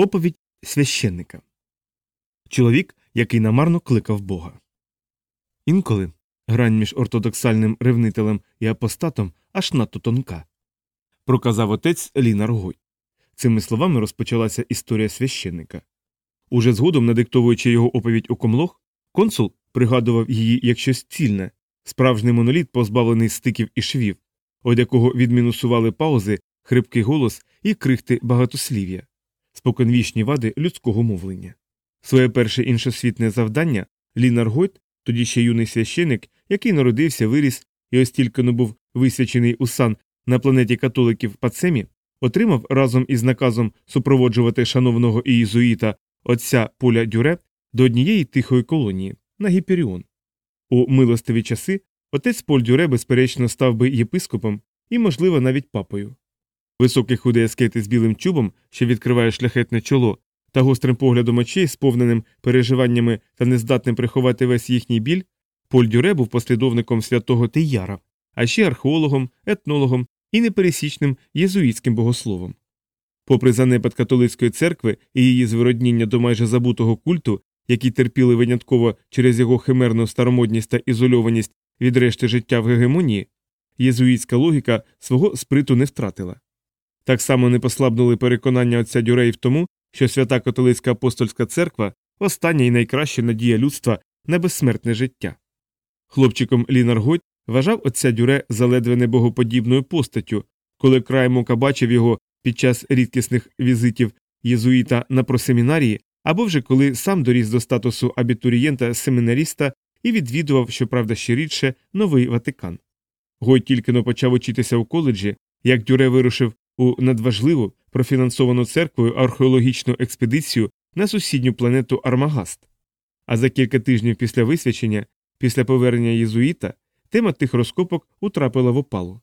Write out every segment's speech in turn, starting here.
Оповідь священника. Чоловік, який намарно кликав Бога. Інколи грань між ортодоксальним ревнителем і апостатом аж надто тонка. Проказав отець Лінар Гой. Цими словами розпочалася історія священника. Уже згодом, надиктовуючи його оповідь у комлох, консул пригадував її як щось цільне, справжній моноліт, позбавлений стиків і швів, од якого відмінусували паузи, хрипкий голос і крихти багатослів'я споконвічні вади людського мовлення. Своє перше іншосвітне завдання Лінар Гойт, тоді ще юний священик, який народився, виріс і ось тільки не був висвячений у сан на планеті католиків Пацемі, отримав разом із наказом супроводжувати шановного ієзуїта отця Поля Дюре до однієї тихої колонії на Гіперіон. У милостиві часи отець Поль Дюре, безперечно, став би єпископом і, можливо, навіть папою. Високий худий аскет з білим чубом, що відкриває шляхетне чоло, та гострим поглядом очей, сповненим переживаннями та нездатним приховати весь їхній біль, Поль Дюре був послідовником святого Тияра, а ще археологом, етнологом і непересічним єзуїтським богословом. Попри занепад католицької церкви і її звородніння до майже забутого культу, які терпіли винятково через його химерну старомодність та ізольованість від решти життя в гегемонії, єзуїтська логіка свого сприту не втратила. Так само не послабнули переконання отця Дюрей в тому, що свята католицька апостольська церква остання і найкраща надія людства на безсмертне життя. Хлопчиком Лінар Гойт вважав отця Дюре заледве небогоподібною постаттю, коли краєм ока бачив його під час рідкісних візитів єзуїта на просемінарії, або вже коли сам доріс до статусу абітурієнта семінаріста і відвідував, щоправда, ще рідше, новий Ватикан. Гойт тільки но почав учитися у коледжі, як Дюре вирушив у надважливу профінансовану церквою археологічну експедицію на сусідню планету Армагаст. А за кілька тижнів після висвячення, після повернення єзуїта, тема тих розкопок утрапила в опалу.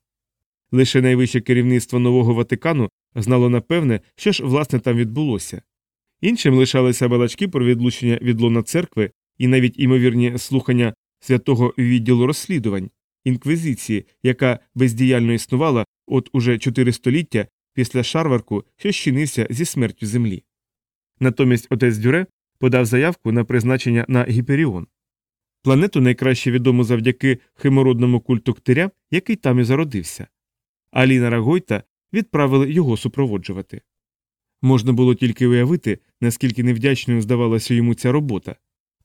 Лише найвище керівництво нового Ватикану знало напевне, що ж власне там відбулося. Іншим лишалися балачки про відлучення від лона церкви і навіть імовірні слухання святого відділу розслідувань, інквізиції, яка бездіяльно існувала от уже чотири століття після шарварку, що щинився зі смертю землі. Натомість отець Дюре подав заявку на призначення на Гіперіон. Планету найкраще відому завдяки химородному культу ктиря, який там і зародився. Аліна Рагойта відправили його супроводжувати. Можна було тільки уявити, наскільки невдячною здавалася йому ця робота,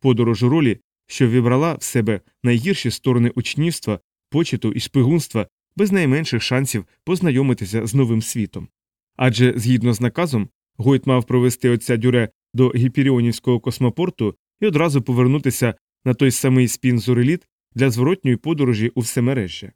подорож у ролі, що вібрала в себе найгірші сторони учнівства, почету і шпигунства без найменших шансів познайомитися з новим світом. Адже, згідно з наказом, Гойт мав провести отця дюре до гіперіонівського космопорту і одразу повернутися на той самий спін зореліт для зворотньої подорожі у всемережжя.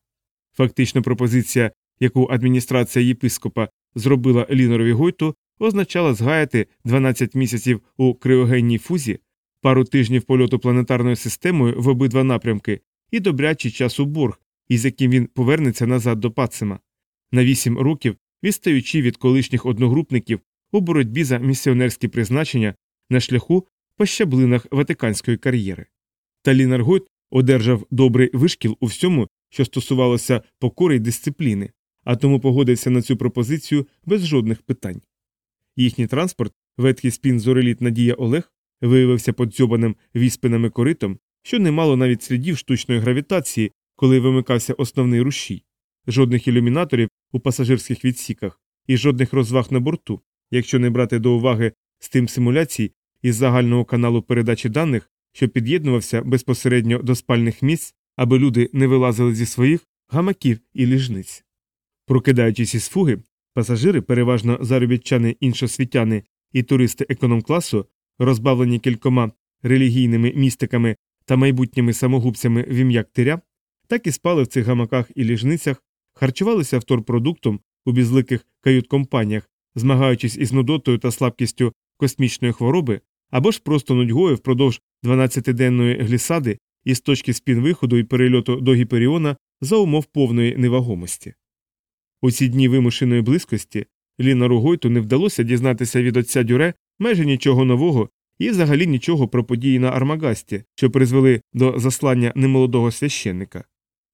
Фактично, пропозиція, яку адміністрація єпископа зробила Лінорові Гойту, означала згаяти 12 місяців у криогенній фузі, пару тижнів польоту планетарною системою в обидва напрямки і добрячий час у борг, із яким він повернеться назад до Пацима, на 8 років відстаючи від колишніх одногрупників у боротьбі за місіонерські призначення на шляху по щаблинах ватиканської кар'єри. Та Лінар Гойт одержав добрий вишкіл у всьому, що стосувалося покори й дисципліни, а тому погодився на цю пропозицію без жодних питань. Їхній транспорт, ветхий спін зореліт Надія Олег, виявився подзьобаним віспинами коритом, що не мало навіть слідів штучної гравітації, коли вимикався основний рушій, жодних ілюмінаторів у пасажирських відсіках і жодних розваг на борту, якщо не брати до уваги з тим симуляцій із загального каналу передачі даних, що під'єднувався безпосередньо до спальних місць, аби люди не вилазили зі своїх гамаків і ліжниць. Прокидаючись із фуги, пасажири, переважно заробітчани іншосвітяни і туристи економ-класу, розбавлені кількома релігійними містиками та майбутніми самогубцями в ім'я ктиря, так і спали в цих гамаках і ліжницях, харчувалися вторпродуктом у безликих кают-компаніях, змагаючись із нудотою та слабкістю космічної хвороби, або ж просто нудьгою впродовж 12-денної глісади із точки спін виходу і перельоту до Гіперіона за умов повної невагомості. У ці дні вимушеної близькості Ліна Ругойту не вдалося дізнатися від отця Дюре майже нічого нового і взагалі нічого про події на Армагасті, що призвели до заслання немолодого священника.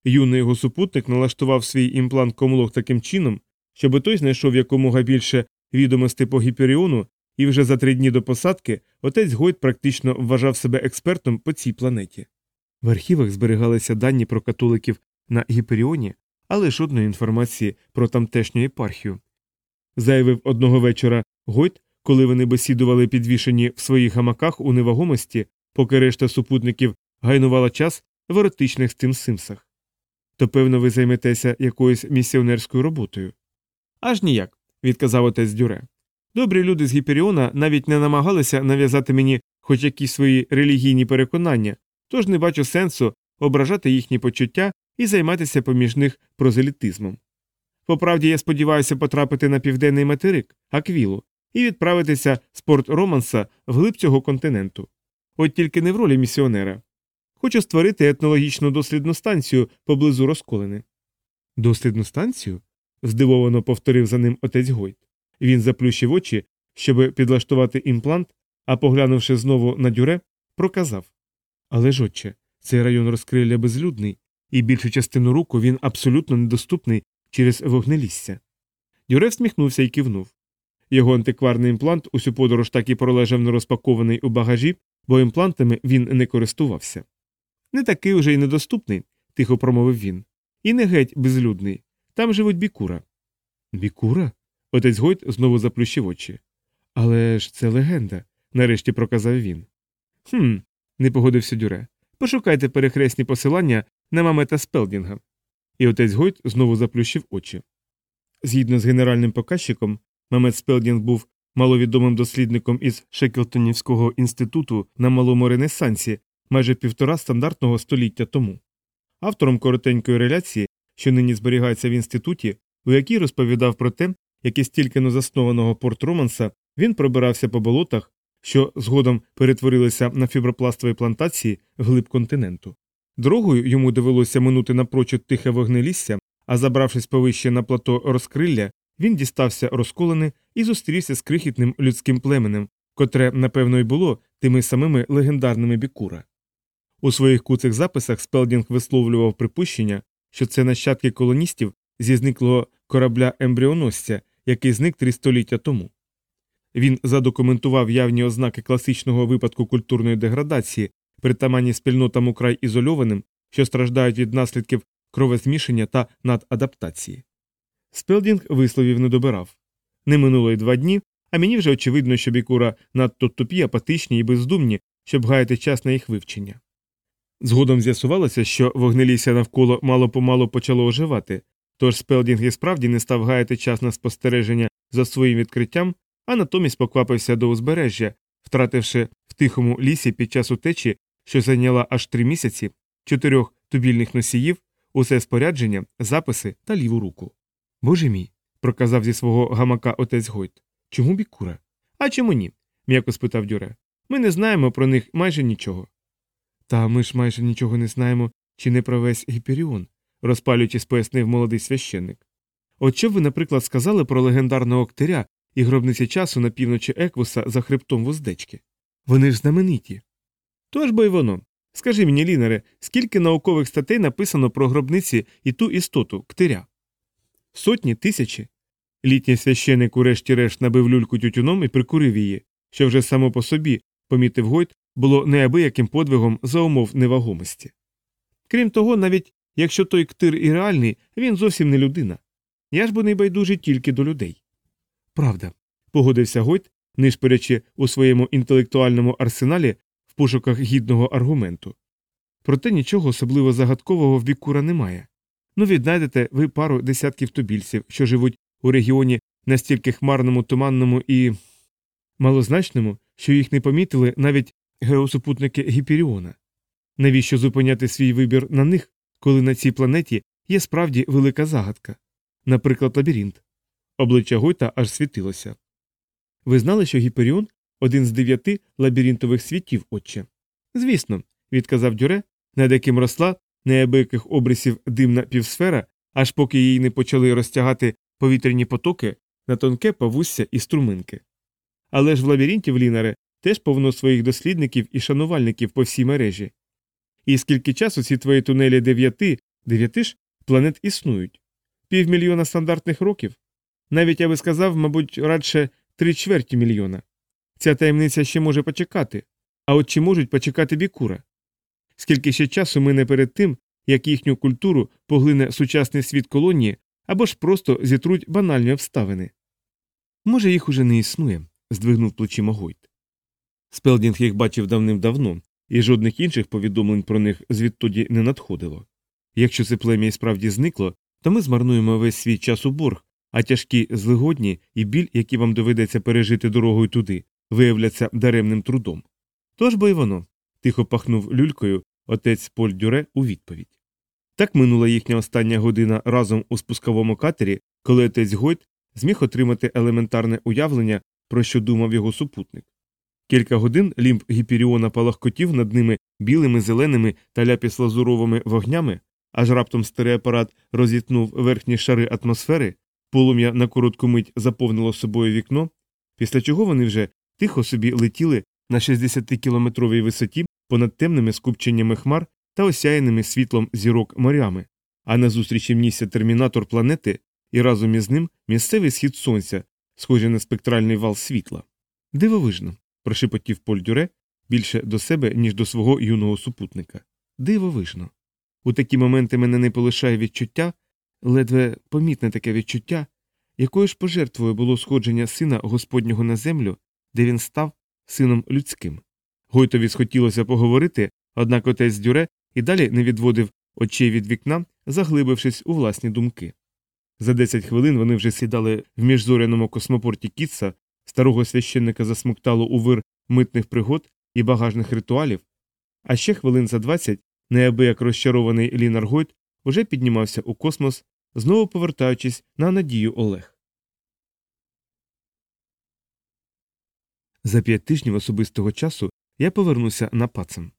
Юний його супутник налаштував свій імплант комлог таким чином, щоби той знайшов якомога більше відомостей по Гіперіону і вже за три дні до посадки отець Гойт практично вважав себе експертом по цій планеті. В архівах зберігалися дані про католиків на Гіперіоні, але жодної інформації про тамтешню єпархію. Заявив одного вечора Гойт, коли вони бесідували підвішені в своїх гамаках у невагомості, поки решта супутників гайнувала час в еротичних стим симсах. То, певно, ви займетеся якоюсь місіонерською роботою. Аж ніяк, відказав отець Дюре. Добрі люди з Гіперіона навіть не намагалися нав'язати мені хоч якісь свої релігійні переконання, тож не бачу сенсу ображати їхні почуття і займатися поміж них прозелітизмом. Поправді я сподіваюся потрапити на південний материк, Аквілу, і відправитися з порт Романса вглиб цього континенту. От тільки не в ролі місіонера. Хочу створити етнологічну дослідну станцію поблизу розколини. Дослідну станцію? здивовано повторив за ним отець Гойт. Він заплющив очі, щоб підлаштувати імплант, а поглянувши знову на дюре, проказав Але ж, отче, цей район розкрилля безлюдний, і більшу частину руку він абсолютно недоступний через вогнелісся. Дюре всміхнувся і кивнув. Його антикварний імплант усю подорож так і пролежав нерозпакований у багажі, бо імплантами він не користувався. Не такий уже й недоступний, тихо промовив він. І не геть безлюдний. Там живуть бікура. Бікура? Отець Гойт знову заплющив очі. Але ж це легенда, нарешті проказав він. Хм, не погодився Дюре. Пошукайте перехресні посилання на мамета Спелдінга. І отець Гойт знову заплющив очі. Згідно з генеральним показчиком, Мамет Спелдінг був маловідомим дослідником із Шеклтонівського інституту на малому Ренесансі майже півтора стандартного століття тому. Автором коротенької реляції, що нині зберігається в інституті, у якій розповідав про те, як із тільки-но заснованого порт Романса він пробирався по болотах, що згодом перетворилися на фібропластові плантації углиб континенту. Дорогою йому довелося минути напрочуд тихе вогнелісся, а забравшись повище на плато розкрилля, він дістався розколений і зустрівся з крихітним людським племенем, котре, напевно, й було тими самими легендарними бікура. У своїх куцих записах Спелдінг висловлював припущення, що це нащадки колоністів зі зниклого корабля ембріоносця, який зник три століття тому. Він задокументував явні ознаки класичного випадку культурної деградації, притаманні спільнотам украй ізольованим, що страждають від наслідків кровозмішання та нададаптації. Спелдінг висловів не добирав. Не минуло й два дні, а мені вже очевидно, що бікура надто тупі, апатичні і бездумні, щоб гаяти час на їх вивчення. Згодом з'ясувалося, що вогнелісся навколо мало-помалу почало оживати, тож Спелдінг і справді не став гаяти час на спостереження за своїм відкриттям, а натомість поквапився до узбережжя, втративши в тихому лісі під час утечі, що зайняла аж три місяці, чотирьох тубільних носіїв, усе спорядження, записи та ліву руку. Боже мій, проказав зі свого гамака отець Гойт. Чому бікура? А чому ні? м'яко спитав Дюре. Ми не знаємо про них майже нічого. Та ми ж майже нічого не знаємо, чи не про весь гіперіон, розпалюючись, пояснив молодий священник. От що б ви, наприклад, сказали про легендарного ктиря і гробниці часу на півночі Еквуса за хребтом вуздечки? Вони ж знамениті. Тож бо й воно. Скажи мені, Лінере, скільки наукових статей написано про гробниці і ту істоту ктиря? Сотні, тисячі. Літній священик урешті-решт набив люльку тютюном і прикурив її, що вже само по собі, помітив Гойт, було неабияким подвигом за умов невагомості. Крім того, навіть якщо той ктир і реальний, він зовсім не людина. Я ж бо не байдужий тільки до людей. Правда, погодився Гойт, нишпорячи у своєму інтелектуальному арсеналі в пошуках гідного аргументу. Проте нічого особливо загадкового в бікура немає. Ну, віднайдете ви пару десятків тубільців, що живуть у регіоні настільки хмарному, туманному і малозначному, що їх не помітили навіть геосупутники Гіперіона. Навіщо зупиняти свій вибір на них, коли на цій планеті є справді велика загадка, наприклад, лабіринт. Обличчя Гойта аж світилося. Ви знали, що Гіперіон один з дев'яти лабіринтових світів, отче? Звісно, відказав Дюре, над яким росла неабияких обрисів димна півсфера, аж поки її не почали розтягати повітряні потоки на тонке павусся і струминки. Але ж в лабіринті в Лінаре теж повно своїх дослідників і шанувальників по всій мережі. І скільки часу ці твої тунелі дев'яти, дев'яти ж планет існують? Півмільйона стандартних років? Навіть я би сказав, мабуть, радше три чверті мільйона. Ця таємниця ще може почекати. А от чи можуть почекати бікура? Скільки ще часу мине перед тим, як їхню культуру поглине сучасний світ колонії або ж просто зітруть банальні обставини? Може, їх уже не існує, здвигнув плечима Гойт. Спелдінг їх бачив давним-давно, і жодних інших повідомлень про них звідтоді не надходило. Якщо це плем'я і справді зникло, то ми змарнуємо весь свій час у борг, а тяжкі злигодні і біль, які вам доведеться пережити дорогою туди, виявляться даремним трудом. Тож бо й воно, тихо пахнув люлькою отець Поль Дюре у відповідь. Так минула їхня остання година разом у спусковому катері, коли отець Гойт зміг отримати елементарне уявлення, про що думав його супутник. Кілька годин лімб гіперіона палахкотів над ними білими, зеленими та ляпіс-лазуровими вогнями, аж раптом старий апарат розітнув верхні шари атмосфери, полум'я на коротку мить заповнило собою вікно, після чого вони вже тихо собі летіли на 60-кілометровій висоті понад темними скупченнями хмар та осяяними світлом зірок морями, а назустріч їм нісся термінатор планети і разом із ним місцевий схід сонця, схожий на спектральний вал світла. Дивовижно, прошепотів Поль Дюре більше до себе, ніж до свого юного супутника. Дивовижно. У такі моменти мене не полишає відчуття, ледве помітне таке відчуття, якою ж пожертвою було сходження сина Господнього на землю, де він став сином людським. Гойтові схотілося поговорити, однак отець Дюре і далі не відводив очей від вікна, заглибившись у власні думки. За 10 хвилин вони вже сідали в міжзоряному космопорті Кітса, старого священника засмоктало у вир митних пригод і багажних ритуалів, а ще хвилин за 20 неабияк розчарований Лінар Гойт уже піднімався у космос, знову повертаючись на надію Олег. За п'ять тижнів особистого часу я повернуся на пацан.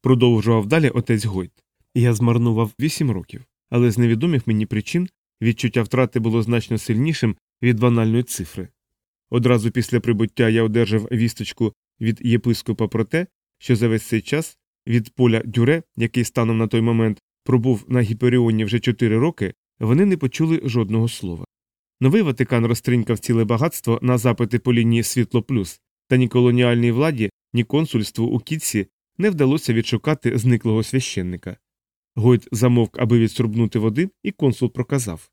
Продовжував далі отець Гойт. Я змарнував вісім років, але з невідомих мені причин відчуття втрати було значно сильнішим від банальної цифри. Одразу після прибуття я одержав вісточку від єпископа про те, що за весь цей час від поля дюре, який станом на той момент пробув на гіперіоні вже чотири роки, вони не почули жодного слова. Новий Ватикан розтринькав ціле багатство на запити по лінії світло плюс, та ні колоніальній владі, ні консульству у Кітсі не вдалося відшукати зниклого священника. Гойд замовк, аби відсурбнути води, і консул проказав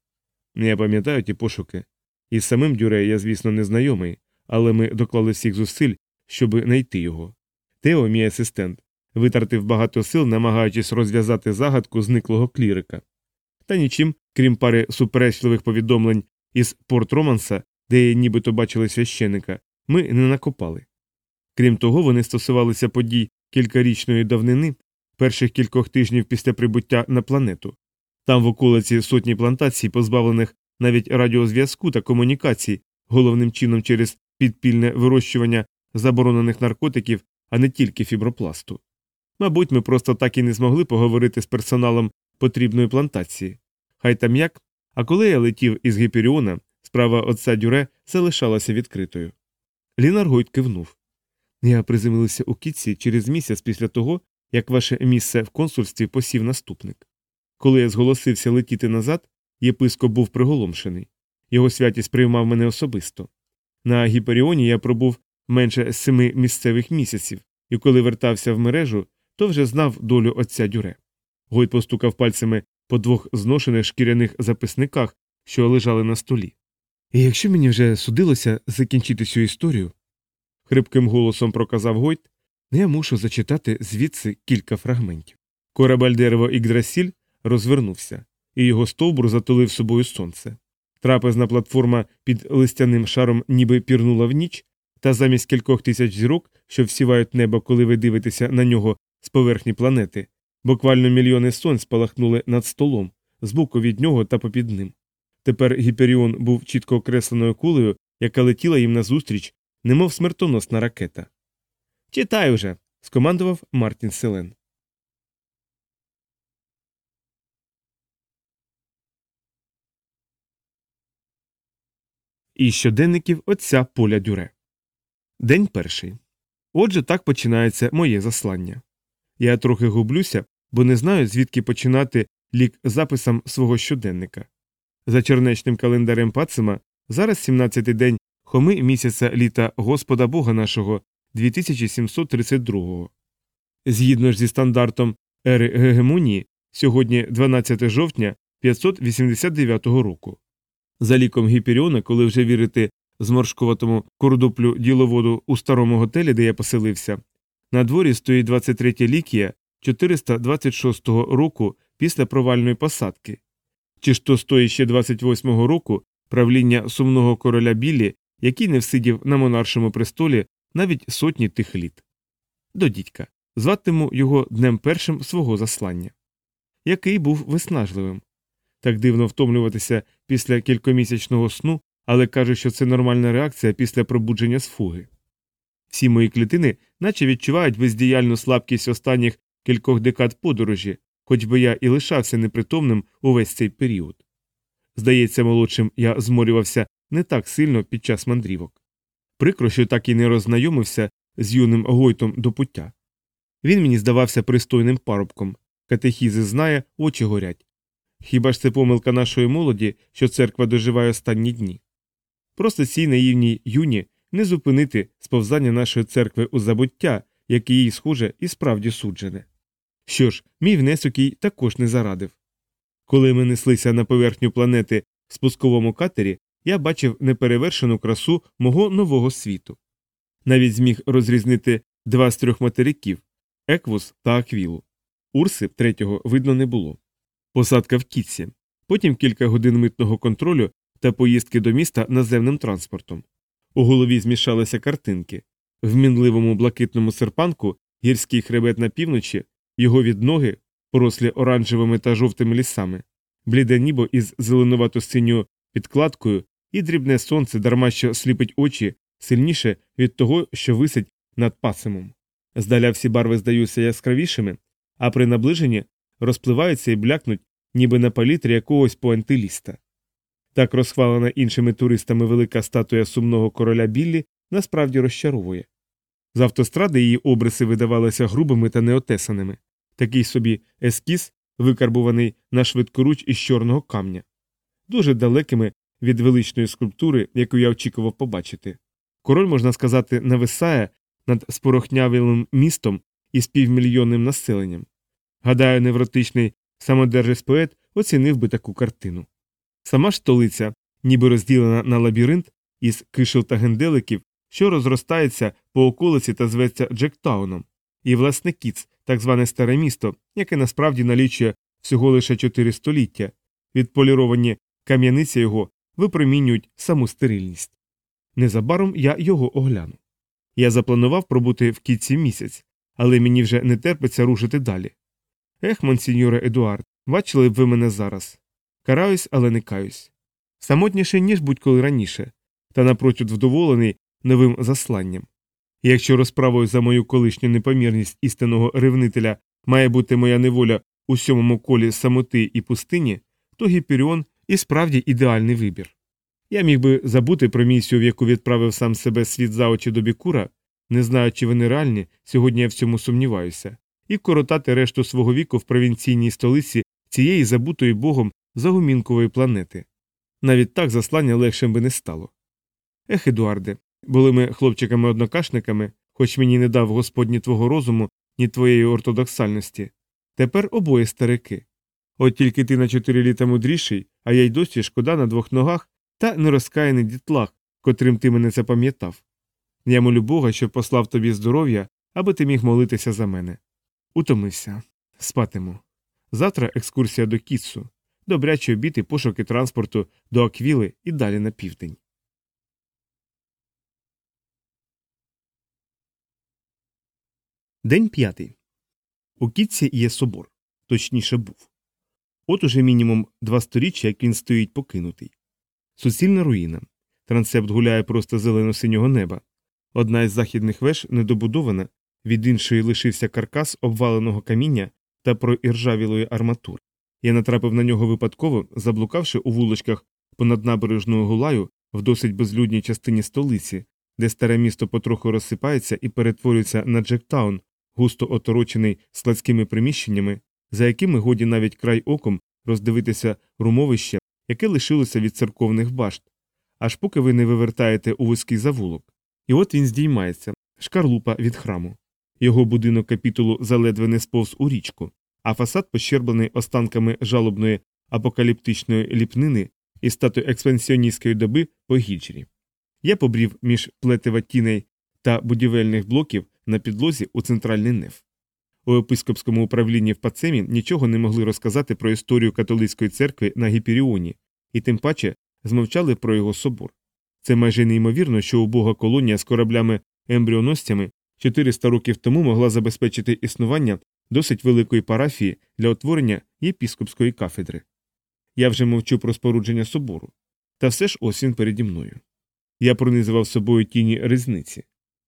Я пам'ятаю ті пошуки. Із самим Дюре я, звісно, не знайомий, але ми доклали всіх зусиль, щоб знайти його. Тео, мій асистент, витратив багато сил, намагаючись розв'язати загадку зниклого клірика. Та нічим, крім пари суперечливих повідомлень із Порт Романса, де нібито бачили священика, ми не накопали. Крім того, вони стосувалися подій кількарічної давнини, перших кількох тижнів після прибуття на планету. Там в околиці сотні плантацій, позбавлених навіть радіозв'язку та комунікацій, головним чином через підпільне вирощування заборонених наркотиків, а не тільки фібропласту. Мабуть, ми просто так і не змогли поговорити з персоналом потрібної плантації. Хай там як, а коли я летів із Гіперіона, справа отця Дюре залишалася відкритою. Лінар Гойт кивнув. Я приземлився у Кітсі через місяць після того, як ваше місце в консульстві посів наступник. Коли я зголосився летіти назад, єпископ був приголомшений. Його святість приймав мене особисто. На Гіперіоні я пробув менше семи місцевих місяців, і коли вертався в мережу, то вже знав долю отця дюре. Гойт постукав пальцями по двох зношених шкіряних записниках, що лежали на столі. І якщо мені вже судилося закінчити цю історію, хрипким голосом проказав Гойт, я мушу зачитати звідси кілька фрагментів. Корабель дерево Ігдрасіль розвернувся, і його стовбур затулив собою сонце. Трапезна платформа під листяним шаром ніби пірнула в ніч, та замість кількох тисяч зірок, що всівають небо, коли ви дивитеся на нього з поверхні планети, буквально мільйони сонць спалахнули над столом, збоку від нього та попід ним. Тепер Гіперіон був чітко окресленою кулею, яка летіла їм назустріч, немов смертоносна ракета. Читай уже. скомандував Мартін Селен. І щоденників отця Поля Дюре. День перший. Отже, так починається моє заслання. Я трохи гублюся, бо не знаю, звідки починати лік записам свого щоденника. За чернечним календарем Пацима зараз 17-й день Хоми місяця літа Господа Бога нашого 2732. Згідно ж зі стандартом ери Гегемонії, сьогодні 12 жовтня 589 року. За ліком Гіперіона, коли вже вірити зморшкуватому кордоплю діловоду у старому готелі, де я поселився, на дворі стоїть 23 лікія 426 року після провальної посадки. Чи ж то стоїть ще 28-го року правління сумного короля Біллі, який не всидів на монаршому престолі навіть сотні тих літ. До дідька, зватиму його днем першим свого заслання. Який був виснажливим. Так дивно втомлюватися після кількомісячного сну, але каже, що це нормальна реакція після пробудження з фуги. Всі мої клітини наче відчувають бездіяльну слабкість останніх кількох декад подорожі, хоч би я і лишався непритомним увесь цей період. Здається, молодшим я зморювався не так сильно під час мандрівок. Прикро, що так і не роззнайомився з юним Гойтом до пуття. Він мені здавався пристойним парубком, катехізи знає, очі горять. Хіба ж це помилка нашої молоді, що церква доживає останні дні? Просто цій наївній юні не зупинити сповзання нашої церкви у забуття, яке їй, схоже, і справді суджене. Що ж, мій внесок їй також не зарадив. Коли ми неслися на поверхню планети в спусковому катері, я бачив неперевершену красу мого нового світу. Навіть зміг розрізнити два з трьох материків Еквус та Аквілу. Урси третього видно не було. Посадка в Кітсі, потім кілька годин митного контролю та поїздки до міста наземним транспортом. У голові змішалися картинки. В мінливому блакитному серпанку гірський хребет на півночі, його відноги, порослі оранжевими та жовтими лісами, бліде нібо із зеленувато синьою підкладкою і дрібне сонце дарма що сліпить очі сильніше від того, що висить над пасимом. Здаля всі барви здаються яскравішими, а при наближенні розпливаються і блякнуть, ніби на палітрі якогось поантиліста. Так розхвалена іншими туристами велика статуя сумного короля Біллі насправді розчаровує. З автостради її обриси видавалися грубими та неотесаними, такий собі ескіз, викарбуваний на швидкоруч із чорного камня, дуже далекими від величної скульптури, яку я очікував побачити. Король, можна сказати, нависає над спорохнявілим містом із півмільйонним населенням. Гадаю, невротичний самодержець поет оцінив би таку картину. Сама ж столиця, ніби розділена на лабіринт із кишел та генделиків, що розростається по околиці та зветься Джектауном, і власне Кіц, так зване старе місто, яке насправді налічує всього лише чотири століття, відполіровані кам'яниці його випромінюють саму стерильність. Незабаром я його огляну. Я запланував пробути в кітці місяць, але мені вже не терпиться рушити далі. Ех, монсіньоре Едуард, бачили б ви мене зараз. Караюсь, але не каюсь. Самотніше, ніж будь-коли раніше, та напрочуд вдоволений новим засланням. І якщо розправою за мою колишню непомірність істинного ревнителя має бути моя неволя у сьомому колі самоти і пустині, то Гіперіон і справді ідеальний вибір. Я міг би забути про місію, в яку відправив сам себе світ за очі до бікура, не знаю, чи вони реальні, сьогодні я в цьому сумніваюся, і коротати решту свого віку в провінційній столиці цієї забутої богом загумінкової планети. Навіть так заслання легшим би не стало. Ех, Едуарде, були ми хлопчиками-однокашниками, хоч мені не дав Господь ні твого розуму, ні твоєї ортодоксальності. Тепер обоє старики. От тільки ти на чотири літа мудріший, а я й досі шкода на двох ногах та нерозкаяний дітлах, котрим ти мене запам'ятав. Я молю Бога, щоб послав тобі здоров'я, аби ти міг молитися за мене. Утомився. Спатиму. Завтра екскурсія до Кітсу, добрячі обід і пошуки транспорту до Аквіли і далі на південь. День п'ятий. У Кітсі є собор. Точніше був. От уже мінімум два сторіччя, як він стоїть покинутий. Суцільна руїна. Трансепт гуляє просто зелено-синього неба. Одна із західних веж недобудована, від іншої лишився каркас обваленого каміння та проіржавілої арматури. Я натрапив на нього випадково, заблукавши у вуличках понад набережною гулаю в досить безлюдній частині столиці, де старе місто потроху розсипається і перетворюється на Джектаун, густо оторочений складськими приміщеннями, за якими годі навіть край оком роздивитися румовище, яке лишилося від церковних башт, аж поки ви не вивертаєте у вузький завулок. І от він здіймається, шкарлупа від храму. Його будинок капітулу заледве не сповз у річку, а фасад пощерблений останками жалобної апокаліптичної ліпнини і статуї експансіоністської доби по гіджрі. Я побрів між плетива тіней та будівельних блоків на підлозі у центральний неф. У епископському управлінні в Пацемі нічого не могли розказати про історію католицької церкви на Гіперіоні, і тим паче змовчали про його собор. Це майже неймовірно, що убога колонія з кораблями ембріоносцями 400 років тому могла забезпечити існування досить великої парафії для утворення єпіскопської кафедри. Я вже мовчу про спорудження собору. Та все ж ось він переді мною. Я пронизував собою тіні різниці.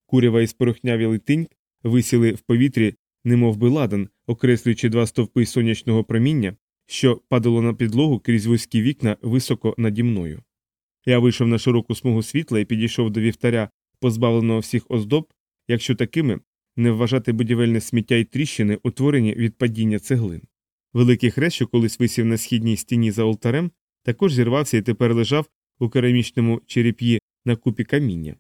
Курява і спорохнявілий тинь висіли в повітрі, немов би ладан, окреслюючи два стовпи сонячного проміння, що падало на підлогу крізь вузькі вікна високо наді мною. Я вийшов на широку смугу світла і підійшов до вівтаря, позбавленого всіх оздоб, якщо такими не вважати будівельне сміття й тріщини, утворені від падіння цеглин. Великий хрест, що колись висів на східній стіні за алтарем, також зірвався і тепер лежав у керамічному череп'ї на купі каміння.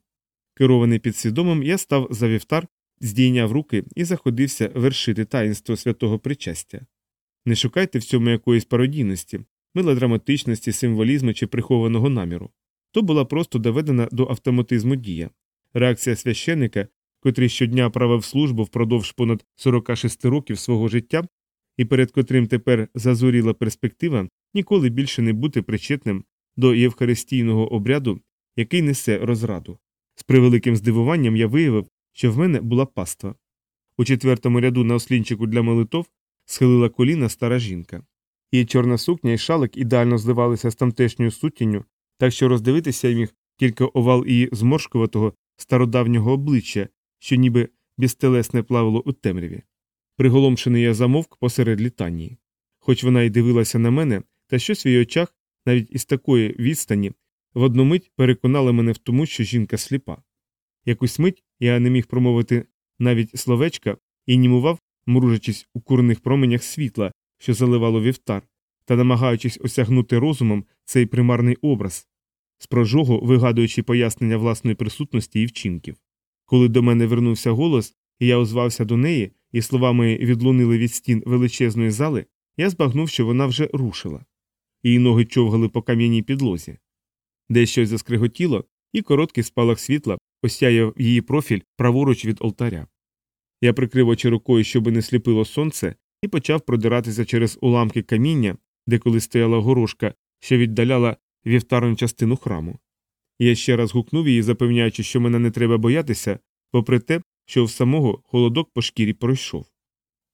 Керований підсвідомим, я став за вівтар, здійняв руки і заходився вершити таїнство святого причастя. Не шукайте в цьому якоїсь пародійності, мелодраматичності, символізму чи прихованого наміру. То була просто доведена до автоматизму дія. Реакція священника, котрий щодня правив службу впродовж понад 46 років свого життя, і перед котрим тепер зазоріла перспектива ніколи більше не бути причетним до євхаристійного обряду, який несе розраду. З превеликим здивуванням я виявив, що в мене була паства. У четвертому ряду на ослінчику для молитов схилила коліна стара жінка. Її чорна сукня і шалик ідеально зливалися з тамтешньою сутінню, так що роздивитися міг тільки овал її зморшкуватого стародавнього обличчя, що ніби безтелесне плавало у темряві. Приголомшений я замовк посеред літанії. Хоч вона й дивилася на мене, та щось в її очах, навіть із такої відстані, в одну мить переконали мене в тому, що жінка сліпа. Якусь мить я не міг промовити навіть словечка і німував, мружачись у курних променях світла, що заливало вівтар, та намагаючись осягнути розумом цей примарний образ, з прожогу вигадуючи пояснення власної присутності і вчинків. Коли до мене вернувся голос, і я озвався до неї, і слова мої відлунили від стін величезної зали, я збагнув, що вона вже рушила. Її ноги човгали по кам'яній підлозі. Десь щось заскриготіло, і короткий спалах світла осяяв її профіль праворуч від алтаря. Я прикрив очі рукою, щоби не сліпило сонце, і почав продиратися через уламки каміння, де коли стояла горошка, що віддаляла вівтарну частину храму. Я ще раз гукнув її, запевняючи, що мене не треба боятися, попри те, що в самого холодок по шкірі пройшов.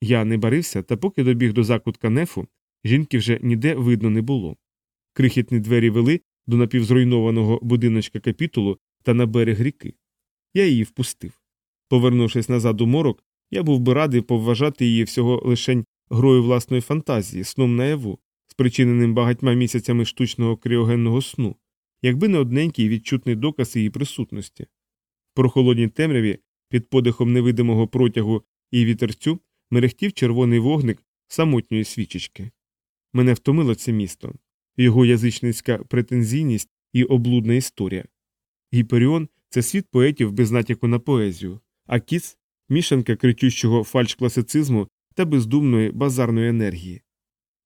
Я не барився, та поки добіг до закутка нефу, жінки вже ніде видно не було. Крихітні двері вели до напівзруйнованого будиночка капітулу та на берег ріки. Я її впустив. Повернувшись назад у морок, я був би радий повважати її всього лишень грою власної фантазії, сном наяву, спричиненим багатьма місяцями штучного кріогенного сну, якби не одненький відчутний доказ її присутності. В прохолодній темряві, під подихом невидимого протягу і вітерцю, мерехтів червоний вогник самотньої свічечки. Мене втомило це місто, його язичницька претензійність і облудна історія. Гіперіон це світ поетів без натяку на поезію, а кіс мішанка кричущого фальш-класицизму та бездумної базарної енергії.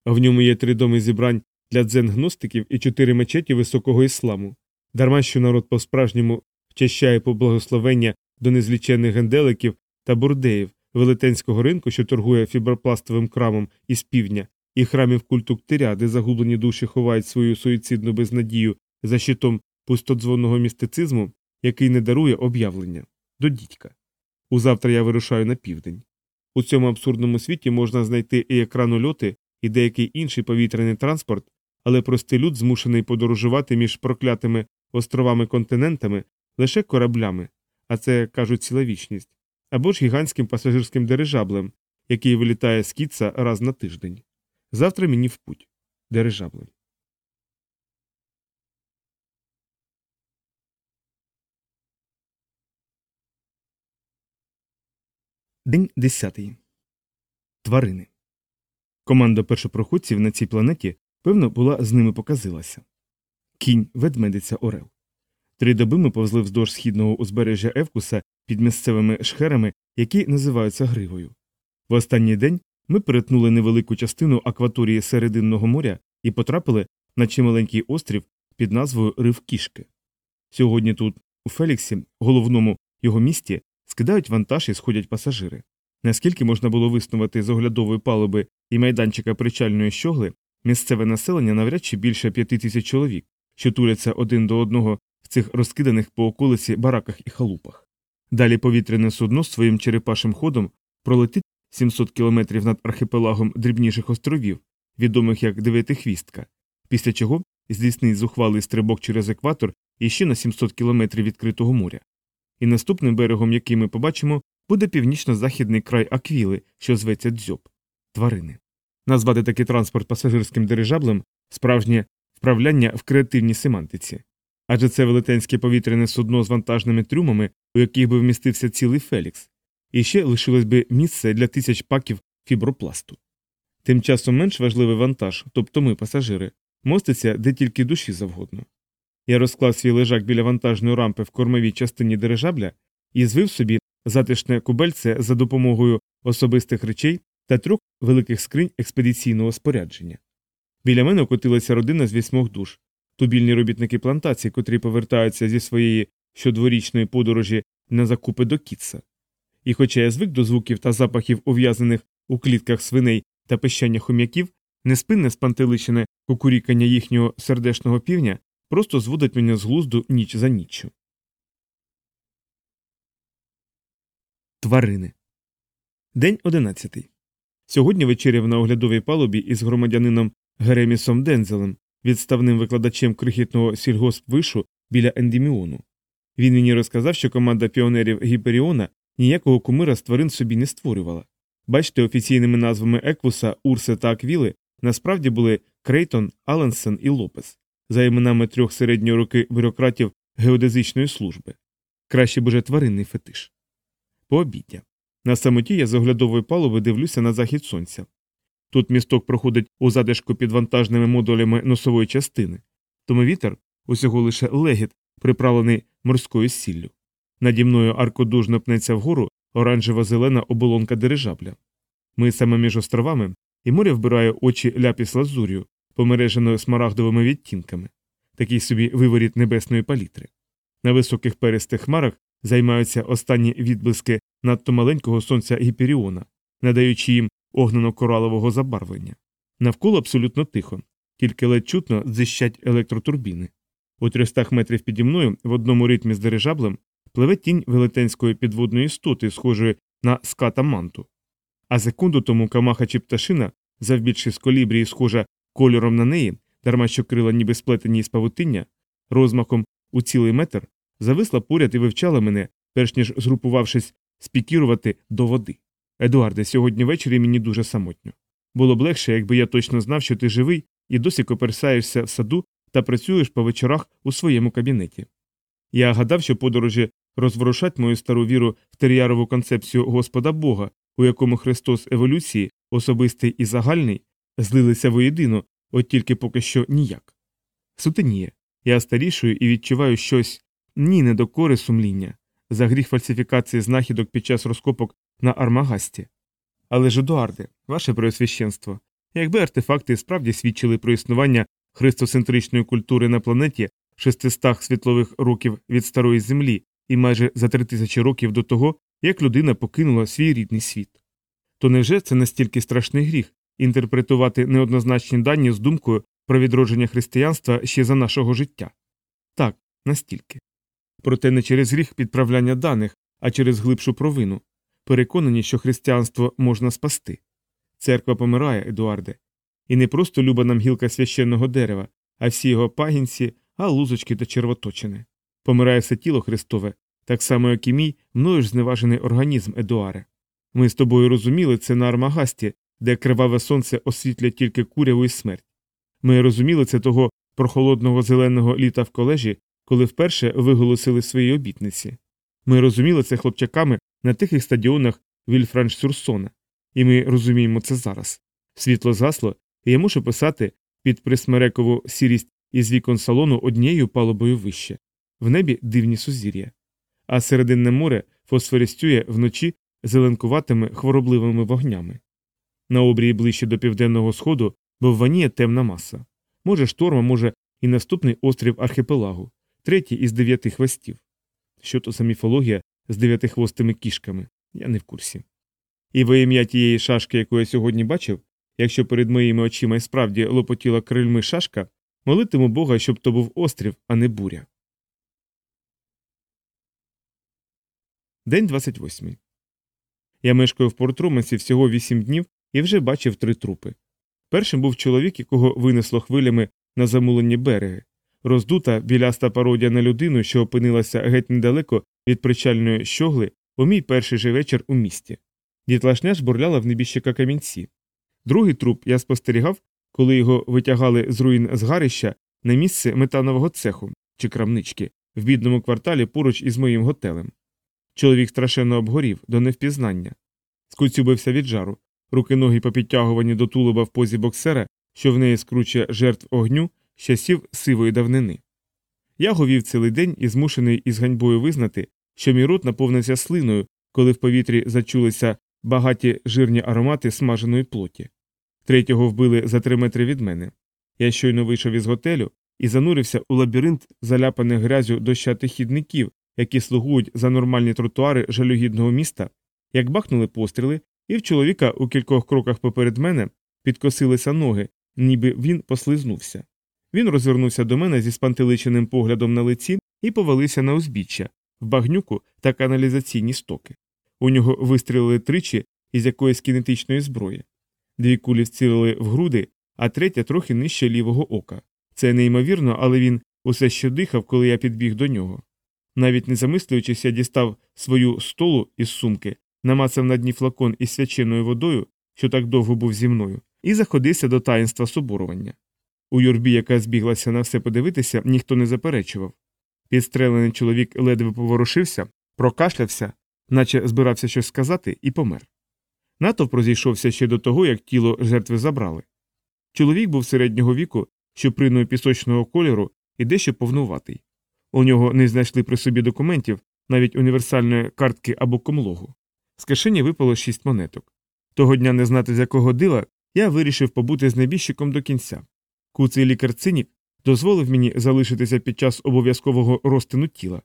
В ньому є три доми зібрань для дзен-гностиків і чотири мечеті високого ісламу, дарма що народ по справжньому вчащає по благословення до незлічених генделиків та бурдеїв, велетенського ринку, що торгує фібропластовим крамом із півдня, і храмів культу ктиря, де загублені душі ховають свою суїцидну безнадію за щитом пустодзвонного містицизму, який не дарує об'явлення до дідька. Узавтра я вирушаю на південь. У цьому абсурдному світі можна знайти і екранольоти, і деякий інший повітряний транспорт, але простий люд змушений подорожувати між проклятими островами континентами лише кораблями, а це кажуть ціла вічність, або ж гігантським пасажирським дирижаблем, який вилітає з Кітса раз на тиждень. Завтра мені в путь. Дирижаблем. День десятий. Тварини. Команда першопроходців на цій планеті, певно, була з ними показилася. Кінь, ведмедиця Орел. Три доби ми повзли вздовж східного узбережжя Евкуса під місцевими шхерами, які називаються гривою. В останній день ми перетнули невелику частину акваторії Серединного моря і потрапили на чималенький острів під назвою Рив Кішки. Сьогодні тут, у Феліксі, головному його місті, скидають вантаж і сходять пасажири. Наскільки можна було виснувати з оглядової палуби і майданчика причальної щогли, місцеве населення навряд чи більше п'яти тисяч чоловік, що туляться один до одного в цих розкиданих по околиці бараках і халупах. Далі повітряне судно своїм черепашим ходом пролетить 700 кілометрів над архіпелагом дрібніших островів, відомих як Дев'ятихвістка, після чого здійснить зухвалий стрибок через екватор і ще на 700 кілометрів відкритого моря. І наступним берегом, який ми побачимо, буде північно-західний край Аквіли, що зветься дзьоб тварини. Назвати такий транспорт пасажирським дирижаблем справжнє вправляння в креативній семантиці. Адже це велетенське повітряне судно з вантажними трюмами, у яких би вмістився цілий Фелікс, і ще лишилось би місце для тисяч паків фібропласту. Тим часом менш важливий вантаж, тобто ми, пасажири, моститься де тільки душі завгодно. Я розклав свій лежак біля вантажної рампи в кормовій частині дирижабля і звив собі затишне кубельце за допомогою особистих речей та трьох великих скринь експедиційного спорядження. Біля мене котилася родина з вісьмох душ, тубільні робітники плантації, котрі повертаються зі своєї щодворічної подорожі на закупи до Кітса. І хоча я звик до звуків та запахів ув'язаних у клітках свиней та пищання хом'яків, неспинне спантеличене кукурікання їхнього сердешного півня просто зводить мене з глузду ніч за ніччю. Тварини. День одинадцятий. Сьогодні вечеряв на оглядовій палубі із громадянином Геремісом Дензелем, відставним викладачем крихітного сільгоспвишу біля Ендіміону. Він мені розказав, що команда піонерів Гіперіона ніякого кумира з тварин собі не створювала. Бачите, офіційними назвами Еквуса, Урсе та Аквіли насправді були Крейтон, Аленсен і Лопес, за іменами трьох середньої роки бюрократів геодезичної служби. Краще б тваринний фетиш. Пообіддя. На самоті я з оглядової палуби дивлюся на захід сонця. Тут місток проходить у задишку під вантажними модулями носової частини, тому вітер усього лише легіт, приправлений морською сіллю. Наді мною аркодужно пнеться вгору оранжево зелена оболонка дирижабля. Ми саме між островами, і море вбирає очі ляпіс лазур'ю, помереженою смарагдовими відтінками, такий собі виворіт небесної палітри. На високих перистих хмарах займаються останні відблиски надто маленького сонця Гіперіона, надаючи їм огнено-коралового забарвлення. Навколо абсолютно тихо, тільки ледь чутно дзищать електротурбіни. У 300 метрів піді мною в одному ритмі з дирижаблем пливе тінь велетенської підводної істоти, схожої на ската манту. А секунду тому камаха чи пташина, завбільши з колібрії, схожа кольором на неї, дарма що крила ніби сплетені із павутиння, розмахом у цілий метр, зависла поряд і вивчала мене, перш ніж згрупувавшись, спікірувати до води. Едуарде, сьогодні ввечері мені дуже самотньо. Було б легше, якби я точно знав, що ти живий і досі коперсаєшся в саду та працюєш по вечорах у своєму кабінеті. Я гадав, що подорожі розворушать мою стару віру в тер'ярову концепцію Господа Бога, у якому Христос еволюції, особистий і загальний, злилися воєдино, от тільки поки що ніяк. Сутеніє. Я старішую і відчуваю щось ні не докори сумління, за гріх фальсифікації знахідок під час розкопок на Армагасті. Але ж, Едуарде, ваше преосвященство, якби артефакти справді свідчили про існування христоцентричної культури на планеті 600 світлових років від старої землі і майже за три тисячі років до того, як людина покинула свій рідний світ. То невже це настільки страшний гріх інтерпретувати неоднозначні дані з думкою про відродження християнства ще за нашого життя? Так, настільки. Проте не через гріх підправляння даних, а через глибшу провину, переконані, що християнство можна спасти. Церква помирає, Едуарде, і не просто люба нам гілка священного дерева, а всі його пагінці, а лузочки та червоточини. Помирає все тіло Христове, так само, як і мій мною ж зневажений організм, Едуаре. Ми з тобою розуміли це на Армагасті, де криваве сонце освітлює тільки куряву і смерть. Ми розуміли це того прохолодного зеленого літа в колежі, коли вперше виголосили свої обітниці. Ми розуміли це хлопчаками на тихих стадіонах Вільфранш Сюрсона, і ми розуміємо це зараз. Світло згасло, і я мушу писати під присмерекову сірість із вікон салону однією палубою вище. в небі дивні сузір'я, а серединне море фосфористює вночі зеленкуватими хворобливими вогнями. На обрії ближче до південного сходу бовваніє темна маса. Може шторма, може і наступний острів архіпелагу, третій із дев'яти хвостів. Що то за міфологія з дев'ятихвостими кішками, я не в курсі. І во ім'я тієї шашки, яку я сьогодні бачив, якщо перед моїми очима і справді лопотіла крильми шашка, молитиму Бога, щоб то був острів, а не буря. День 28. Я мешкаю в Порт-Романсі всього вісім днів і вже бачив три трупи. Першим був чоловік, якого винесло хвилями на замулені береги, роздута біляста пародія на людину, що опинилася геть недалеко від причальної щогли у мій перший же вечір у місті. Дітлашня жбурляла в небіжчика камінці. Другий труп я спостерігав, коли його витягали з руїн згарища на місце метанового цеху чи крамнички в бідному кварталі поруч із моїм готелем. Чоловік страшенно обгорів до невпізнання. Скуцюбився від жару, руки ноги попідтягувані до тулуба в позі боксера, що в неї скручує жертв огню з часів сивої давнини. Я говів цілий день і змушений із ганьбою визнати, що мій рот наповнився слиною, коли в повітрі зачулися багаті жирні аромати смаженої плоті. Третього вбили за три метри від мене. Я щойно вийшов із готелю і занурився у лабіринт заляпаних грязю дощатих хідників, які слугують за нормальні тротуари жалюгідного міста, як бахнули постріли, і в чоловіка у кількох кроках поперед мене підкосилися ноги, ніби він послизнувся. Він розвернувся до мене зі спантеличеним поглядом на лиці і повалився на узбіччя, в багнюку та каналізаційні стоки. У нього вистрілили тричі із якоїсь кінетичної зброї. Дві кулі вцілили в груди, а третя трохи нижче лівого ока. Це неймовірно, але він усе ще дихав, коли я підбіг до нього. Навіть не замислюючись, я дістав свою столу із сумки, намацав на дні флакон із свяченою водою, що так довго був зі мною, і заходився до таїнства соборування. У юрбі, яка збіглася на все подивитися, ніхто не заперечував. Підстрелений чоловік ледве поворушився, прокашлявся, наче збирався щось сказати, і помер. Натовп розійшовся ще до того, як тіло жертви забрали. Чоловік був середнього віку, щуприною пісочного кольору і дещо повнуватий. У нього не знайшли при собі документів, навіть універсальної картки або комлогу. З кишені випало шість монеток. Того дня не знати з якого дива я вирішив побути з небіжчиком до кінця. Куций лікар цинік дозволив мені залишитися під час обов'язкового розтину тіла.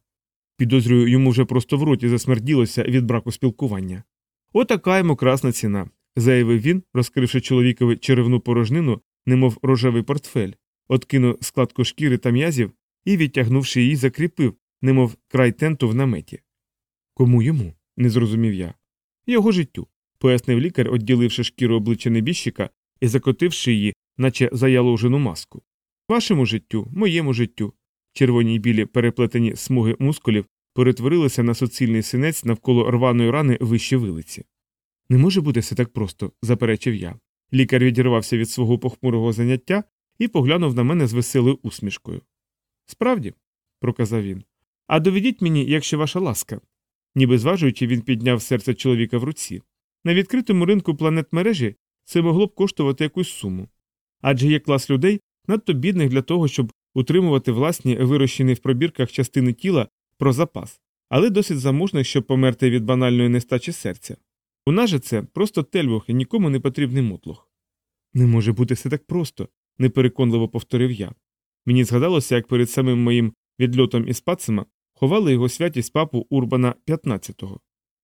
Підозрюю, йому вже просто в роті засмерділося від браку спілкування. Отака йому красна ціна, заявив він, розкривши чоловікові черевну порожнину, немов рожевий портфель, откинув складку шкіри та м'язів і, відтягнувши її, закріпив, немов край тенту в наметі. Кому йому? не зрозумів я. Його життю, пояснив лікар, відділивши шкіру обличчя небіжчика і закотивши її, наче заяложену маску. Вашому життю, моєму життю. Червоні й білі переплетені смуги мускулів перетворилися на суцільний синець навколо рваної рани вище вилиці. Не може бути все так просто, заперечив я. Лікар відірвався від свого похмурого заняття і поглянув на мене з веселою усмішкою. Справді, проказав він. А доведіть мені, якщо ваша ласка. Ніби зважуючи, він підняв серце чоловіка в руці. На відкритому ринку планет мережі це могло б коштувати якусь суму. Адже є клас людей надто бідних для того, щоб утримувати власні вирощені в пробірках частини тіла про запас, але досить заможних, щоб померти від банальної нестачі серця. У нас же це просто тельвух і нікому не потрібний мотлох. Не може бути все так просто, непереконливо повторив я. Мені згадалося, як перед самим моїм відльотом із Пацима ховали його святість папу Урбана XV.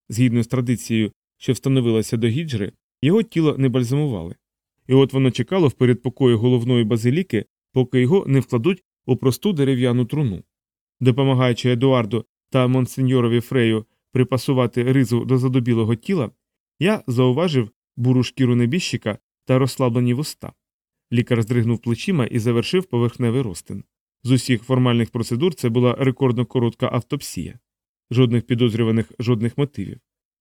Згідно з традицією, що встановилася до гіджри, його тіло не бальзамували. І от воно чекало в передпокої головної базиліки, поки його не вкладуть у просту дерев'яну труну. Допомагаючи Едуарду та монсеньорові Фрею припасувати ризу до задобілого тіла, я зауважив буру шкіру небіжчика та розслаблені вуста. Лікар здригнув плечима і завершив поверхневий розтин. З усіх формальних процедур це була рекордно коротка автопсія, жодних підозрюваних, жодних мотивів.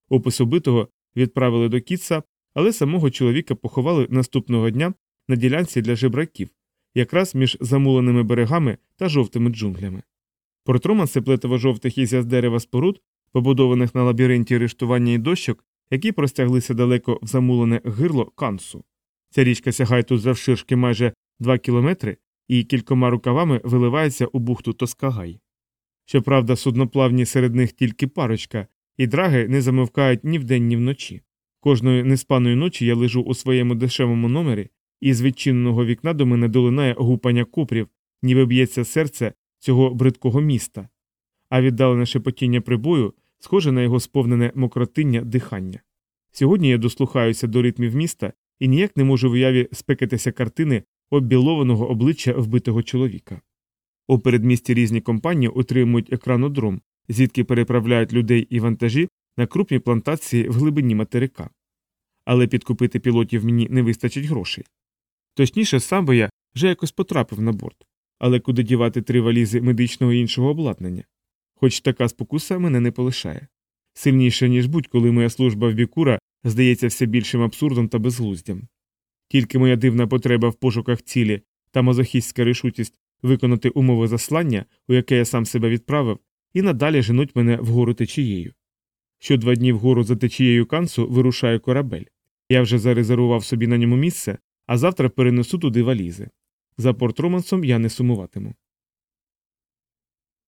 Опис убитого відправили до Кітса, але самого чоловіка поховали наступного дня на ділянці для жебраків, якраз між замуленими берегами та жовтими джунглями. Портрома це плетиво жовтих із дерева споруд, побудованих на лабіринті рештування і дощок, які простяглися далеко в замулене гирло кансу. Ця річка сягає тут завширшки майже 2 кілометри і кількома рукавами виливається у бухту Тоскагай. Щоправда, судноплавні серед них тільки парочка, і драги не замовкають ні вдень, ні вночі. Кожної неспаної ночі я лежу у своєму дешевому номері, і з відчиненого вікна до мене долинає гупання купрів, ніби б'ється серце цього бридкого міста, а віддалене шепотіння прибою схоже на його сповнене мокротиння дихання. Сьогодні я дослухаюся до ритмів міста і ніяк не можу в уяві спекатися картини оббілованого обличчя вбитого чоловіка. У передмісті різні компанії отримують екранодром, звідки переправляють людей і вантажі на крупні плантації в глибині материка. Але підкупити пілотів мені не вистачить грошей. Точніше, сам би я вже якось потрапив на борт, але куди дівати три валізи медичного і іншого обладнання? Хоч така спокуса мене не полишає. Сильніше, ніж будь-коли моя служба в бікура здається все більшим абсурдом та безглуздям. Тільки моя дивна потреба в пошуках цілі та мазохістська рішучість виконати умови заслання, у яке я сам себе відправив, і надалі женуть мене вгору течією. Що два дні вгору за течією кансу вирушає корабель. Я вже зарезервував собі на ньому місце, а завтра перенесу туди валізи. За порт Романсом я не сумуватиму.